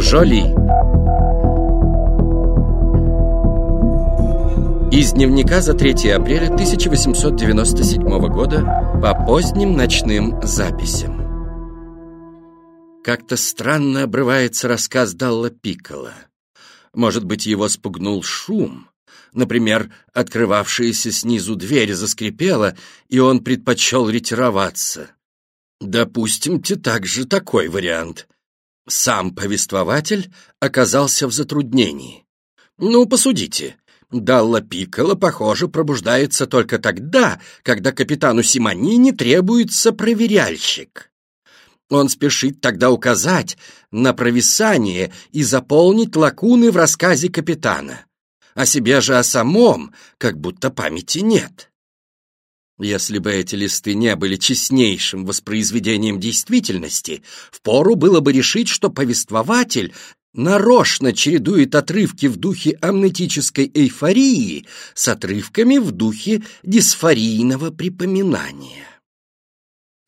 Жоли Из дневника за 3 апреля 1897 года по поздним ночным записям. Как-то странно обрывается рассказ Далла Пиккола. Может быть, его спугнул шум? Например, открывавшаяся снизу дверь заскрипела, и он предпочел ретироваться. Допустимте также такой вариант. Сам повествователь оказался в затруднении. Ну, посудите. Далла Пикколо, похоже, пробуждается только тогда, когда капитану Симонини требуется проверяльщик. Он спешит тогда указать на провисание и заполнить лакуны в рассказе капитана. О себе же о самом как будто памяти нет. Если бы эти листы не были честнейшим воспроизведением действительности, впору было бы решить, что повествователь нарочно чередует отрывки в духе амнетической эйфории с отрывками в духе дисфорийного припоминания.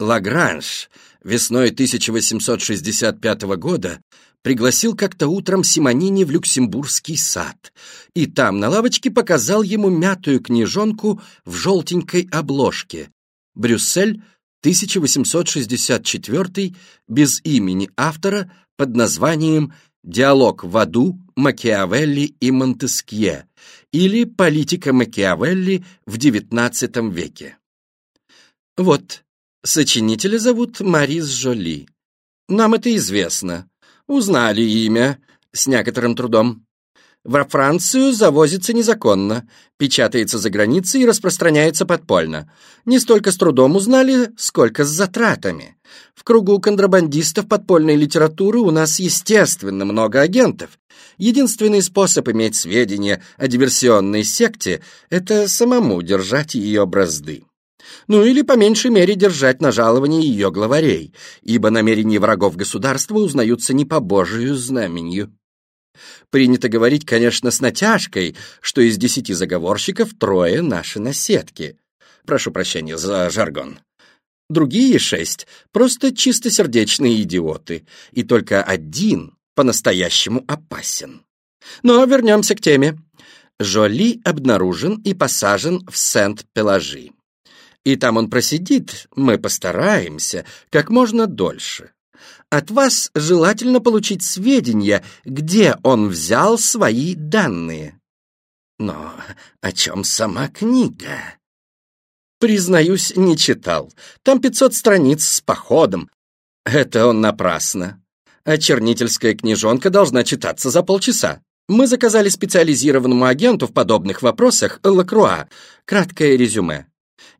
Лагранж весной 1865 года пригласил как-то утром Симонини в Люксембургский сад, и там на лавочке показал ему мятую книжонку в желтенькой обложке. Брюссель, 1864, без имени автора, под названием «Диалог в аду Макиавелли и Монтескье» или «Политика Макиавелли в XIX веке». Вот, сочинителя зовут Марис Жоли. Нам это известно. Узнали имя с некоторым трудом. Во Францию завозится незаконно, печатается за границей и распространяется подпольно. Не столько с трудом узнали, сколько с затратами. В кругу контрабандистов подпольной литературы у нас, естественно, много агентов. Единственный способ иметь сведения о диверсионной секте – это самому держать ее бразды. Ну или, по меньшей мере, держать на жаловании ее главарей, ибо намерения врагов государства узнаются не по Божию знаменью. Принято говорить, конечно, с натяжкой, что из десяти заговорщиков трое наши наседки. Прошу прощения за жаргон. Другие шесть — просто чистосердечные идиоты, и только один по-настоящему опасен. Но вернемся к теме. Жоли обнаружен и посажен в Сент-Пеложи. И там он просидит, мы постараемся, как можно дольше. От вас желательно получить сведения, где он взял свои данные. Но о чем сама книга? Признаюсь, не читал. Там пятьсот страниц с походом. Это он напрасно. А чернительская книжонка должна читаться за полчаса. Мы заказали специализированному агенту в подобных вопросах Лакруа. Краткое резюме.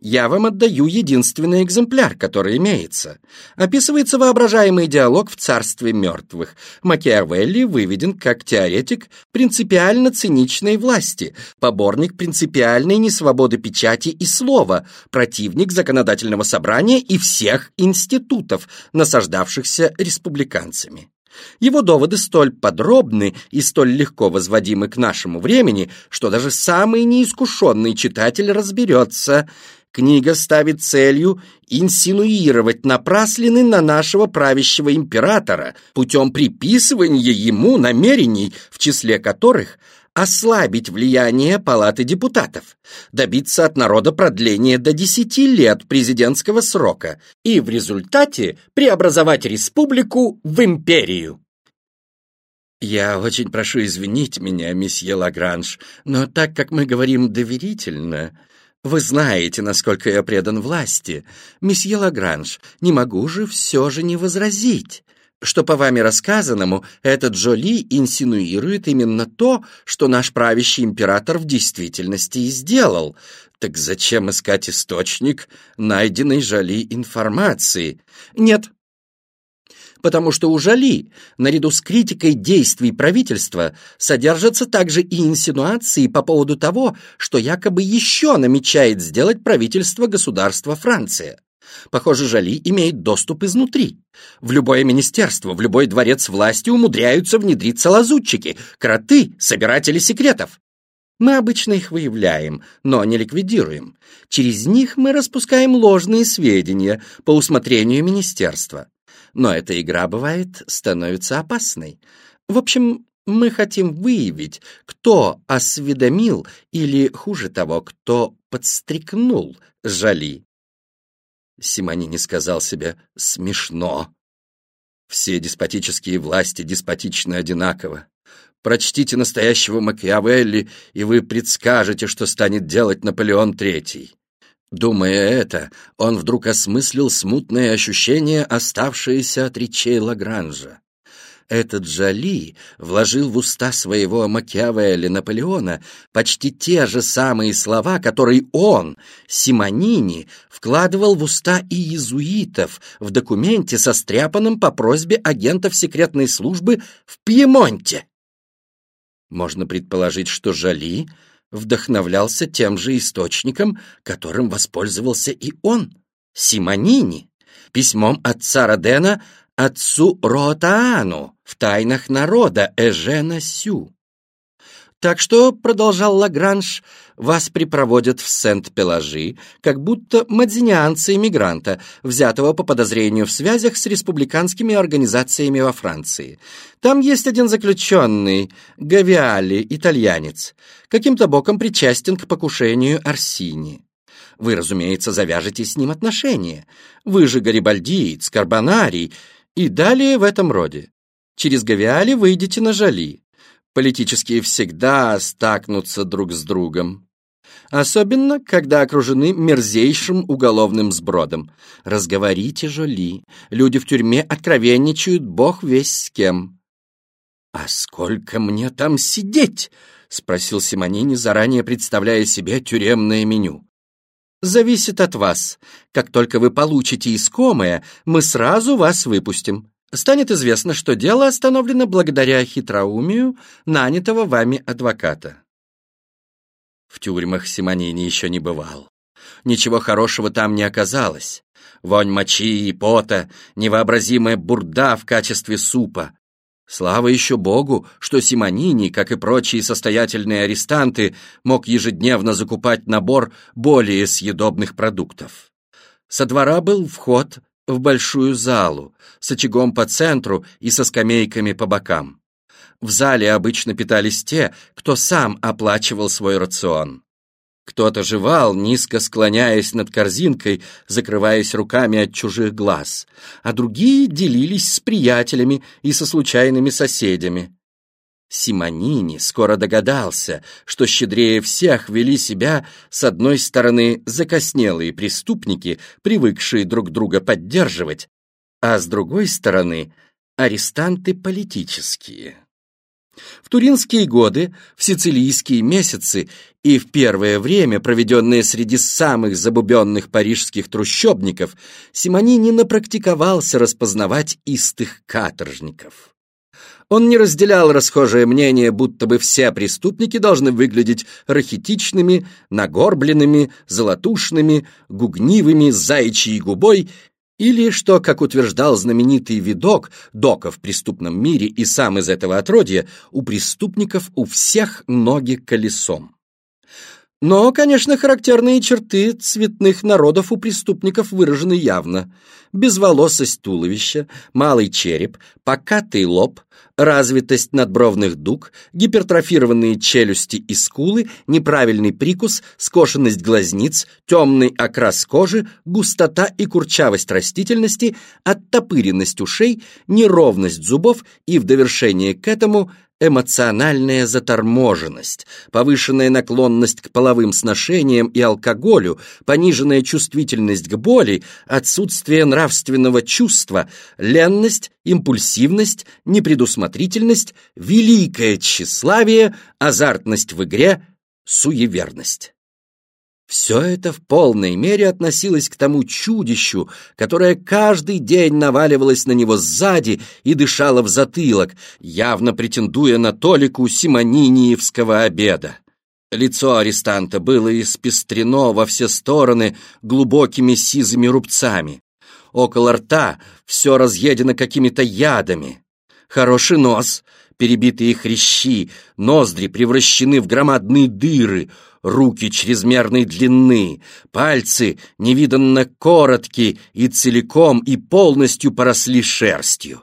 Я вам отдаю единственный экземпляр, который имеется. Описывается воображаемый диалог в царстве мертвых. Макиавелли выведен как теоретик принципиально циничной власти, поборник принципиальной несвободы печати и слова, противник законодательного собрания и всех институтов, насаждавшихся республиканцами. Его доводы столь подробны и столь легко возводимы к нашему времени, что даже самый неискушенный читатель разберется – Книга ставит целью инсинуировать напраслины на нашего правящего императора путем приписывания ему намерений, в числе которых ослабить влияние Палаты депутатов, добиться от народа продления до 10 лет президентского срока и в результате преобразовать республику в империю. «Я очень прошу извинить меня, месье Лагранж, но так как мы говорим доверительно, вы знаете, насколько я предан власти. Месье Лагранж, не могу же все же не возразить, что по вами рассказанному этот Джоли инсинуирует именно то, что наш правящий император в действительности и сделал. Так зачем искать источник найденной Жоли информации? Нет, потому что у Жали, наряду с критикой действий правительства, содержатся также и инсинуации по поводу того, что якобы еще намечает сделать правительство государства Франция. Похоже, Жали имеет доступ изнутри. В любое министерство, в любой дворец власти умудряются внедриться лазутчики, кроты, собиратели секретов. Мы обычно их выявляем, но не ликвидируем. Через них мы распускаем ложные сведения по усмотрению министерства. Но эта игра, бывает, становится опасной. В общем, мы хотим выявить, кто осведомил или, хуже того, кто подстрекнул Жали. Симонини сказал себе «смешно». Все деспотические власти деспотичны одинаково. Прочтите настоящего Макиавелли, и вы предскажете, что станет делать Наполеон III. Думая это, он вдруг осмыслил смутное ощущение, оставшееся от речей Лагранжа. Этот Жали вложил в уста своего Макиавелли Наполеона почти те же самые слова, которые он, Симонини, вкладывал в уста и иезуитов в документе, состряпанном по просьбе агентов секретной службы в Пьемонте. Можно предположить, что Жали вдохновлялся тем же источником, которым воспользовался и он, Симонини, письмом отца Родена отцу Ротаану в тайнах народа Эжена Сю. Так что, продолжал Лагранж, вас припроводят в Сент-Пелажи, как будто мадзинианца-иммигранта, взятого по подозрению в связях с республиканскими организациями во Франции. Там есть один заключенный, Гавиали, итальянец, каким-то боком причастен к покушению Арсини. Вы, разумеется, завяжете с ним отношения. Вы же гарибальдиец, карбонарий и далее в этом роде. Через Гавиали выйдете на Жали. Политические всегда стакнутся друг с другом. Особенно, когда окружены мерзейшим уголовным сбродом. Разговорите, Жоли. Люди в тюрьме откровенничают, бог весь с кем. «А сколько мне там сидеть?» — спросил Симонини, заранее представляя себе тюремное меню. «Зависит от вас. Как только вы получите искомое, мы сразу вас выпустим станет известно, что дело остановлено благодаря хитроумию нанятого вами адвоката. В тюрьмах Симонини еще не бывал. Ничего хорошего там не оказалось. Вонь мочи и пота, невообразимая бурда в качестве супа. Слава еще Богу, что Симонини, как и прочие состоятельные арестанты, мог ежедневно закупать набор более съедобных продуктов. Со двора был вход в большую залу с очагом по центру и со скамейками по бокам. В зале обычно питались те, кто сам оплачивал свой рацион. Кто-то жевал, низко склоняясь над корзинкой, закрываясь руками от чужих глаз, а другие делились с приятелями и со случайными соседями. Симонини скоро догадался, что щедрее всех вели себя, с одной стороны, закоснелые преступники, привыкшие друг друга поддерживать, а с другой стороны, арестанты политические. В туринские годы, в сицилийские месяцы и в первое время, проведенное среди самых забубенных парижских трущобников, Симонини напрактиковался распознавать истых каторжников. Он не разделял расхожее мнение, будто бы все преступники должны выглядеть рахитичными, нагорбленными, золотушными, гугнивыми, заячьей губой, или что, как утверждал знаменитый видок Дока в преступном мире и сам из этого отродья, у преступников у всех ноги колесом. Но, конечно, характерные черты цветных народов у преступников выражены явно. Безволосость туловища, малый череп, покатый лоб, развитость надбровных дуг, гипертрофированные челюсти и скулы, неправильный прикус, скошенность глазниц, темный окрас кожи, густота и курчавость растительности, оттопыренность ушей, неровность зубов и в довершение к этому эмоциональная заторможенность, повышенная наклонность к половым сношениям и алкоголю, пониженная чувствительность к боли, отсутствие нравственного чувства, ленность, импульсивность, непредусмотрительность, великое тщеславие, азартность в игре, суеверность. Все это в полной мере относилось к тому чудищу, которое каждый день наваливалось на него сзади и дышало в затылок, явно претендуя на толику симониниевского обеда. Лицо арестанта было испестрено во все стороны глубокими сизыми рубцами. Около рта все разъедено какими-то ядами. Хороший нос, перебитые хрящи, ноздри превращены в громадные дыры — руки чрезмерной длины, пальцы невиданно короткие и целиком и полностью поросли шерстью.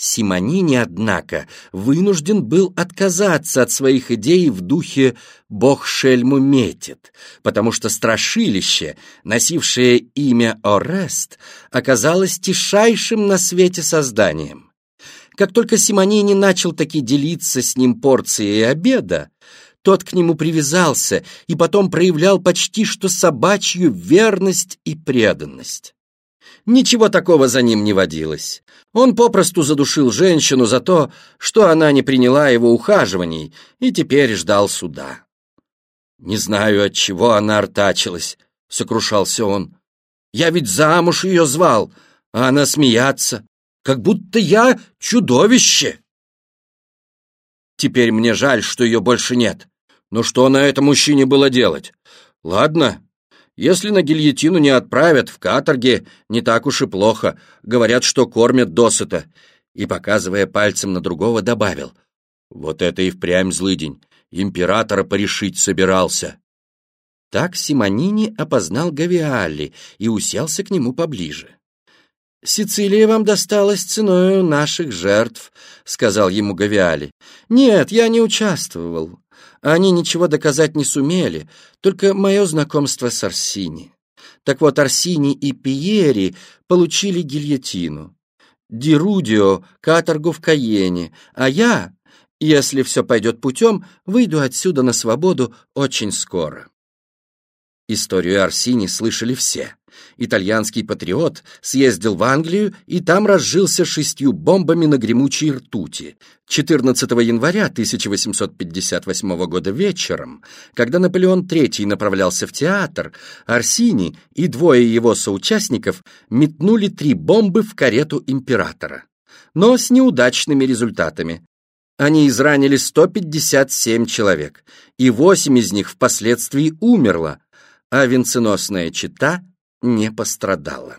Симонини, однако, вынужден был отказаться от своих идей в духе «Бог шельму метит», потому что страшилище, носившее имя Орест, оказалось тишайшим на свете созданием. Как только Симонини начал таки делиться с ним порцией обеда, тот к нему привязался и потом проявлял почти что собачью верность и преданность. Ничего такого за ним не водилось. Он попросту задушил женщину за то, что она не приняла его ухаживаний и теперь ждал суда. «Не знаю, от чего она артачилась», — сокрушался он. «Я ведь замуж ее звал, а она смеяться, как будто я чудовище». Теперь мне жаль, что ее больше нет. Но что на этом мужчине было делать? Ладно, если на гильотину не отправят, в каторге не так уж и плохо. Говорят, что кормят досыта. И, показывая пальцем на другого, добавил. Вот это и впрямь злыдень. Императора порешить собирался. Так Симонини опознал Гавиалли и уселся к нему поближе. «Сицилия вам досталась ценой наших жертв», — сказал ему Гавиали. «Нет, я не участвовал. Они ничего доказать не сумели, только мое знакомство с Арсини. Так вот, Арсини и Пиери получили гильотину. Дирудио — каторгу в Каене, а я, если все пойдет путем, выйду отсюда на свободу очень скоро. Историю Арсини слышали все. Итальянский патриот съездил в Англию и там разжился шестью бомбами на гремучей ртути. 14 января 1858 года вечером, когда Наполеон III направлялся в театр, Арсини и двое его соучастников метнули три бомбы в карету императора. Но с неудачными результатами. Они изранили 157 человек, и восемь из них впоследствии умерло, а венценосная чита не пострадала.